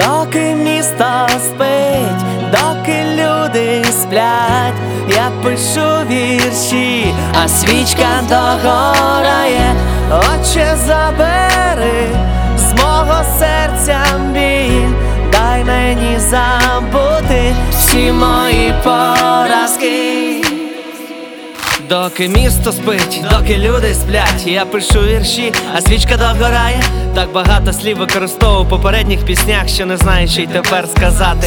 доки місто спить, доки люди сплять, я пишу вірші, а свічка догорає, Отче забери з мого серця біль, дай мені забути всі мої Доки місто спить, доки люди сплять, я пишу вірші, а свічка догорає. Так багато слів використовував у попередніх піснях, що не знаю, що й тепер сказати.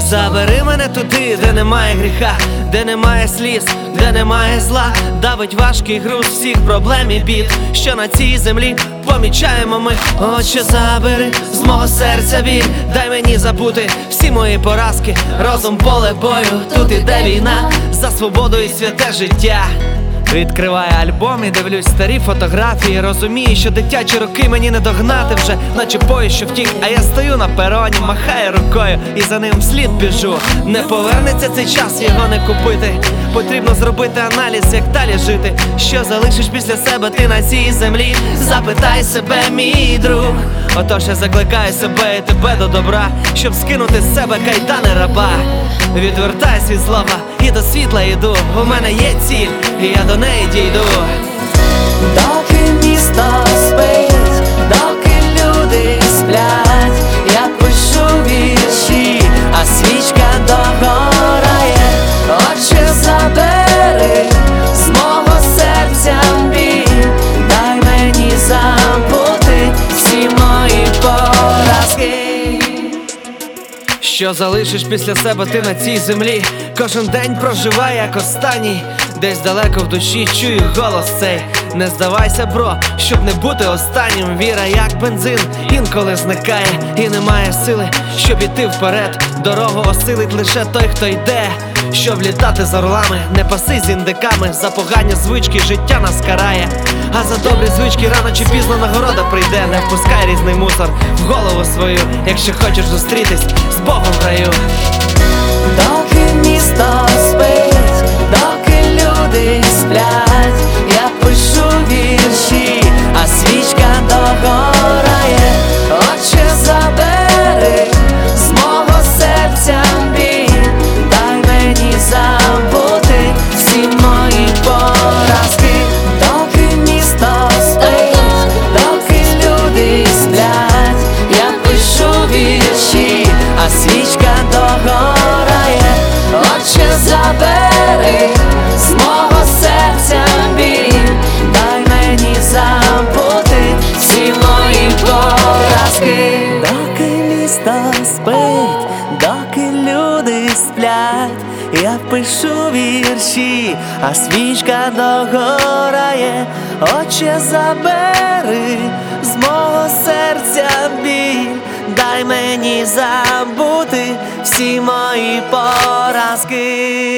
Забери мене туди, де немає гріха, де немає сліз, де немає зла. Давить важкий груз всіх проблем і бід, що на цій землі помічаємо ми. Отче, забери з мого серця біль, дай мені забути всі мої поразки, розум поле бою, тут іде війна за свободу і святе життя. Відкриваю альбом і дивлюсь старі фотографії. Розумію, що дитячі роки мені не догнати вже, наче поїзд, що втік, а я стою на пероні, махаю рукою і за ним вслід біжу. Не повернеться цей час, його не купити. Потрібно зробити аналіз, як далі жити. Що залишиш після себе ти на цій землі? Запитай себе, мій друг. Отож я закликаю себе і тебе до добра, щоб скинути з себе кайдани раба. Відвертайся від злова і до світла йду. У мене є ціль, і я до неї дійду. Доки Що залишиш після себе ти на цій землі? Кожен день проживай як останній, десь далеко в душі чую голос цей. Не здавайся, бро, щоб не бути останнім. Віра, як бензин, інколи зникає і немає сили, щоб іти вперед. Дорогу осилить лише той, хто йде. Щоб літати за орлами, не паси з індиками, за погані звички життя нас карає. А за добрі звички рано чи пізно нагорода прийде. Не впускай різний мусор в голову свою, якщо хочеш зустрітись з Богом в раю. Доки місто спить, поразки. Доки місто спить, доки люди сплять, я пишу вірші, а свічка догорає, Отче забери з мого серця біль, дай мені забути всі мої поразки.